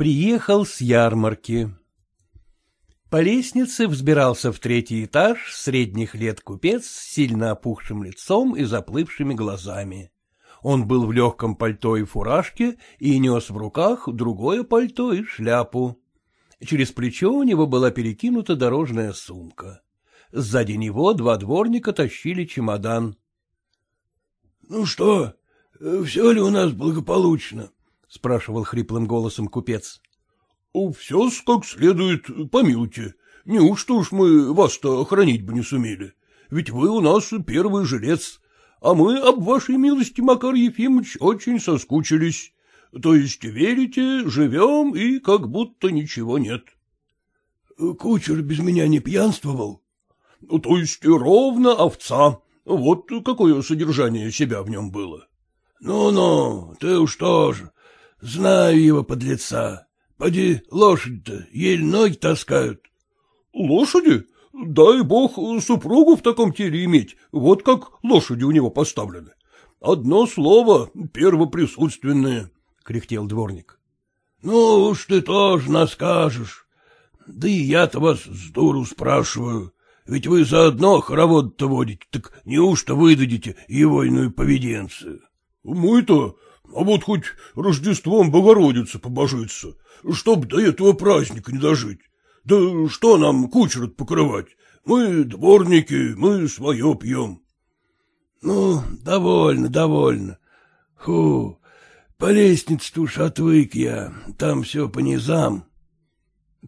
приехал с ярмарки. По лестнице взбирался в третий этаж средних лет купец с сильно опухшим лицом и заплывшими глазами. Он был в легком пальто и фуражке и нес в руках другое пальто и шляпу. Через плечо у него была перекинута дорожная сумка. Сзади него два дворника тащили чемодан. — Ну что, все ли у нас благополучно? — спрашивал хриплым голосом купец. — Все как следует, помилуйте. Неужто уж мы вас-то охранить бы не сумели? Ведь вы у нас первый жилец, а мы об вашей милости, Макар Ефимович, очень соскучились. То есть, верите, живем и как будто ничего нет. — Кучер без меня не пьянствовал? — То есть, ровно овца. Вот какое содержание себя в нем было. Ну — Ну-ну, ты уж тоже. Знаю его под лица. Поди, лошадь-то еле ноги таскают. — Лошади? Дай бог супругу в таком теле иметь, вот как лошади у него поставлены. Одно слово, первоприсутственное, — кряхтел дворник. — Ну уж ты тоже нас скажешь. Да и я-то вас с дуру спрашиваю. Ведь вы заодно хоровод-то водите, так неужто выдадите его иную поведенцию? — Мы-то а вот хоть Рождеством Богородицы побожиться, чтоб до этого праздника не дожить. Да что нам кучер покрывать? Мы дворники, мы свое пьем. Ну, довольно, довольно. Фу, по лестнице-то уж отвык я, там все по низам.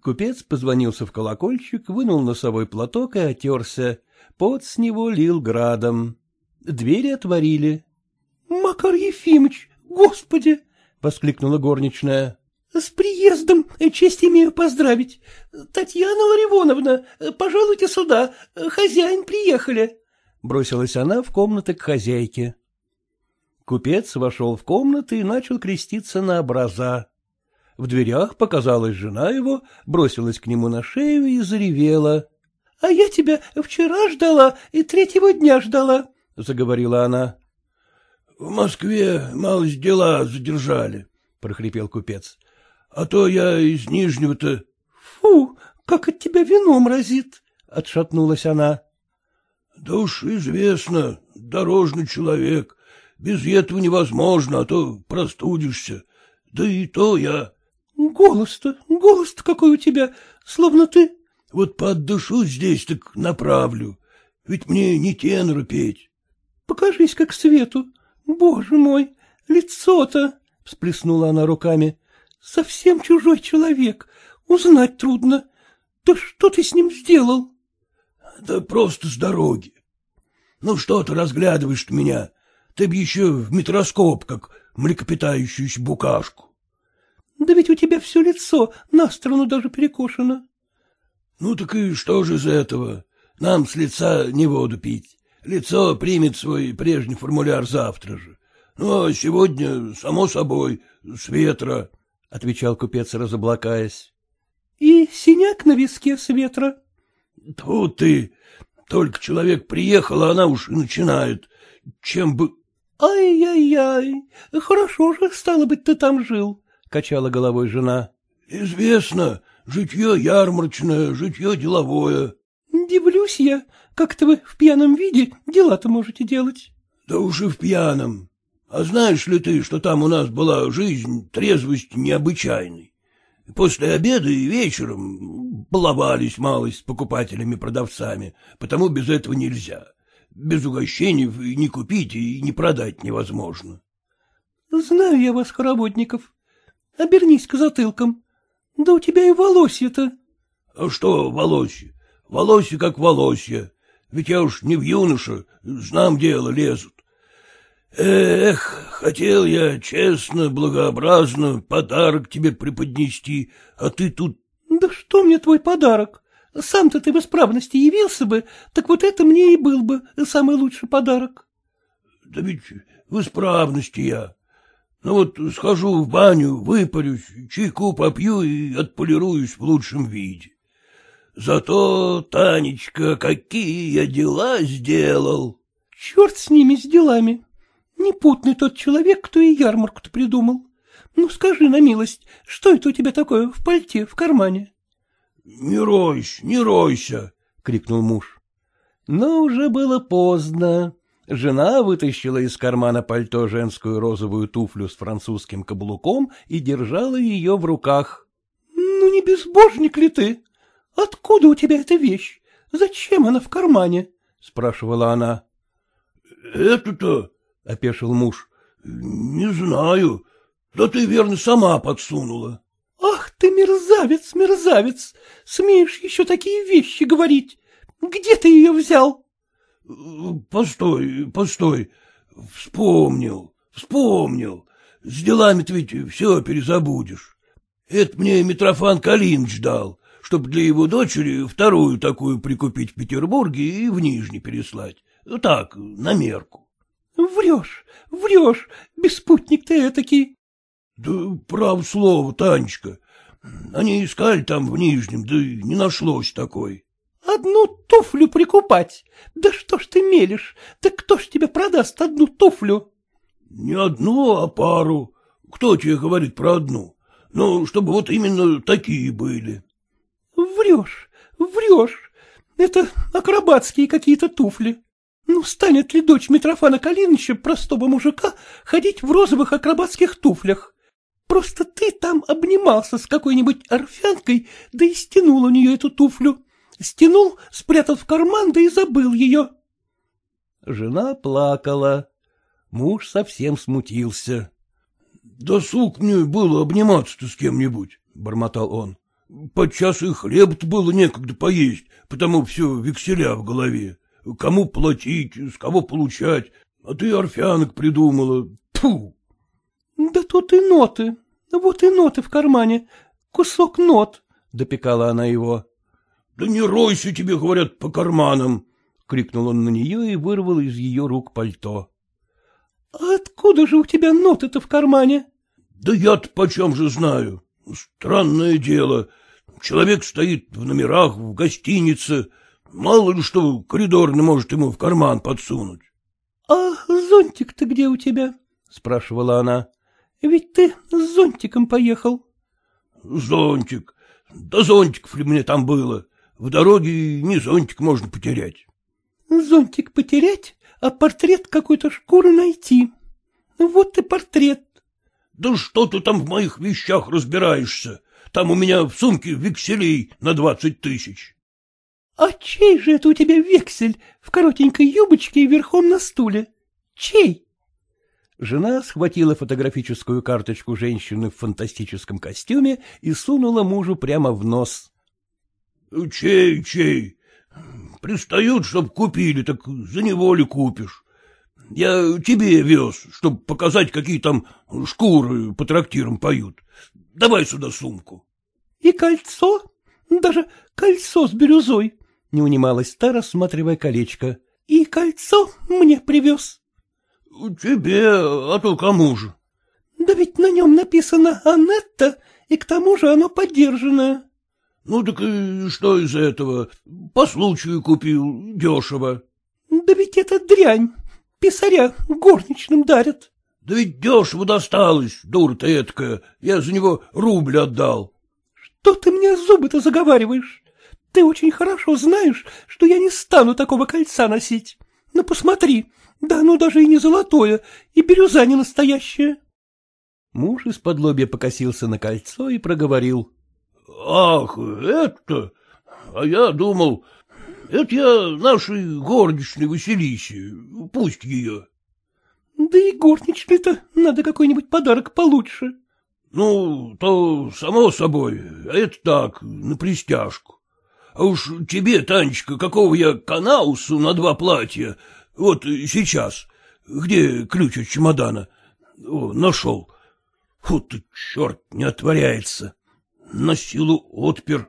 Купец позвонился в колокольчик, вынул носовой платок и отерся. Пот с него лил градом. Двери отворили. — Макар Ефимыч, Господи! — воскликнула горничная. — С приездом честь имею поздравить. Татьяна Ларивоновна, пожалуйте сюда, хозяин приехали. Бросилась она в комнаты к хозяйке. Купец вошел в комнаты и начал креститься на образа. В дверях показалась жена его, бросилась к нему на шею и заревела. — А я тебя вчера ждала и третьего дня ждала, — заговорила она. В Москве малость дела задержали, — прохрипел купец. — А то я из Нижнего-то... — Фу, как от тебя вином разит! — отшатнулась она. — Да уж известно, дорожный человек. Без этого невозможно, а то простудишься. Да и то я... — Голос-то, голос-то какой у тебя, словно ты... — Вот поддушу здесь, так направлю. Ведь мне не тенора петь. — Покажись как свету. Боже мой, лицо-то! — всплеснула она руками. — Совсем чужой человек. Узнать трудно. Да что ты с ним сделал? — Да просто с дороги. Ну что ты разглядываешь меня? Ты б еще в микроскоп, как млекопитающуюся букашку. — Да ведь у тебя все лицо на сторону даже перекошено. — Ну так и что же из этого? Нам с лица не воду пить. Лицо примет свой прежний формуляр завтра же. Ну, а сегодня, само собой, с ветра, — отвечал купец, разоблакаясь. — И синяк на виске с ветра? — Тут ты! Только человек приехал, а она уж и начинает. Чем бы... Ай-яй-яй, хорошо же, стало быть, ты там жил, — качала головой жена. — Известно, житье ярмарочное, житье деловое. — Дивлюсь я, как-то вы в пьяном виде дела-то можете делать. — Да уж и в пьяном. А знаешь ли ты, что там у нас была жизнь, трезвость необычайной? После обеда и вечером баловались малость с покупателями-продавцами, потому без этого нельзя. Без угощений и не купить, и не продать невозможно. — Знаю я вас, хороводников. Обернись к затылкам. Да у тебя и волосья-то. — А что волосья? Волосья как волосья. Ведь я уж не в юноша, знам дело лезут. Эх, хотел я честно, благообразно подарок тебе преподнести, а ты тут... Да что мне твой подарок? Сам-то ты в исправности явился бы, так вот это мне и был бы самый лучший подарок. Да ведь в исправности я. Ну вот схожу в баню, выпарюсь, чайку попью и отполируюсь в лучшем виде. Зато, Танечка, какие я дела сделал. Черт с ними, с делами. Непутный тот человек, кто и ярмарку-то придумал. Ну, скажи на милость, что это у тебя такое в пальте, в кармане? — Не ройся, не ройся, — крикнул муж. Но уже было поздно. Жена вытащила из кармана пальто женскую розовую туфлю с французским каблуком и держала ее в руках. — Ну, не безбожник ли ты? Откуда у тебя эта вещь? Зачем она в кармане? — спрашивала она. — Это-то, — опешил муж, — не знаю. Да ты, верно, сама подсунула. — Ах ты, мерзавец, мерзавец! Смеешь еще такие вещи говорить? Где ты ее взял? — Постой, постой. Вспомнил, вспомнил. С делами-то ведь все перезабудешь. Это мне Митрофан Калинович дал, чтобы для его дочери вторую такую прикупить в Петербурге и в Нижний переслать. Так, на мерку. — Врешь, врешь, беспутник ты этакий. — Да прав слово, Танечка. Они искали там в Нижнем, да не нашлось такой. — Одну туфлю прикупать? Да что ж ты мелешь? Да кто ж тебе продаст одну туфлю? — Не одну, а пару. Кто тебе говорит про одну? Ну, чтобы вот именно такие были. — Врешь, врешь. Это акробатские какие-то туфли. Ну, станет ли дочь Митрофана Калиныча, простого мужика, ходить в розовых акробатских туфлях? Просто ты там обнимался с какой-нибудь орфянкой, да и стянул у нее эту туфлю. Стянул, спрятал в карман, да и забыл ее. Жена плакала. Муж совсем смутился. — Досуг мне было обниматься-то с кем-нибудь, — бормотал он. — Подчас и хлеб-то было некогда поесть, потому все векселя в голове. Кому платить, с кого получать, а ты орфянок придумала. Тьфу! — Да тут и ноты. Вот и ноты в кармане. Кусок нот, — допекала она его. — Да не ройся тебе, говорят, по карманам! — крикнул он на нее и вырвал из ее рук пальто. — А откуда же у тебя ноты-то в кармане? — Да я-то почем же знаю. Странное дело. Человек стоит в номерах, в гостинице, Мало ли что коридорный может ему в карман подсунуть. — А зонтик-то где у тебя? — спрашивала она. — Ведь ты с зонтиком поехал. — Зонтик? Да зонтиков ли мне там было? В дороге не зонтик можно потерять. — Зонтик потерять, а портрет какой-то шкуры найти. Вот и портрет. — Да что ты там в моих вещах разбираешься? Там у меня в сумке векселей на двадцать тысяч. — А чей же это у тебя вексель в коротенькой юбочке и верхом на стуле? Чей? Жена схватила фотографическую карточку женщины в фантастическом костюме и сунула мужу прямо в нос. — Чей, чей? Пристают, чтоб купили, так за него ли купишь? Я тебе вез, чтобы показать, какие там шкуры по трактирам поют. Давай сюда сумку. — И кольцо? Даже кольцо с бирюзой. — не унималась та, рассматривая колечко. — И кольцо мне привез. — Тебе, а то кому же? — Да ведь на нем написано «Анетта», и к тому же оно подержанное. — Ну так и что из этого? По случаю купил, дешево. — Да ведь это дрянь. Писаря горничным дарят. — Да ведь дешево досталось, дура ты эткая. Я за него рубль отдал. — Что ты мне зубы-то заговариваешь? Ты очень хорошо знаешь, что я не стану такого кольца носить. Ну, посмотри, да оно даже и не золотое, и бирюза не настоящая. Муж из-под лобья покосился на кольцо и проговорил. — Ах, это... А я думал, это я нашей горничной Василисе, пусть ее. — Да и горничной-то надо какой-нибудь подарок получше. — Ну, то само собой, а это так, на пристяжку. А уж тебе, Танечка, какого я канаусу на два платья, вот сейчас, где ключ от чемодана? О, нашел. Вот ты, черт, не отворяется. На силу отпер.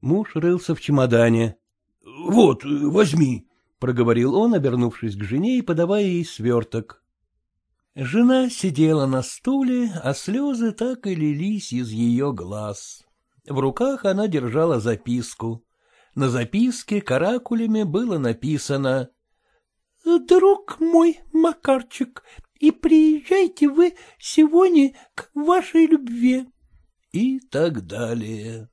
Муж рылся в чемодане. — Вот, возьми, — проговорил он, обернувшись к жене и подавая ей сверток. Жена сидела на стуле, а слезы так и лились из ее глаз. В руках она держала записку. На записке каракулями было написано «Друг мой, Макарчик, И приезжайте вы сегодня к вашей любви. И так далее.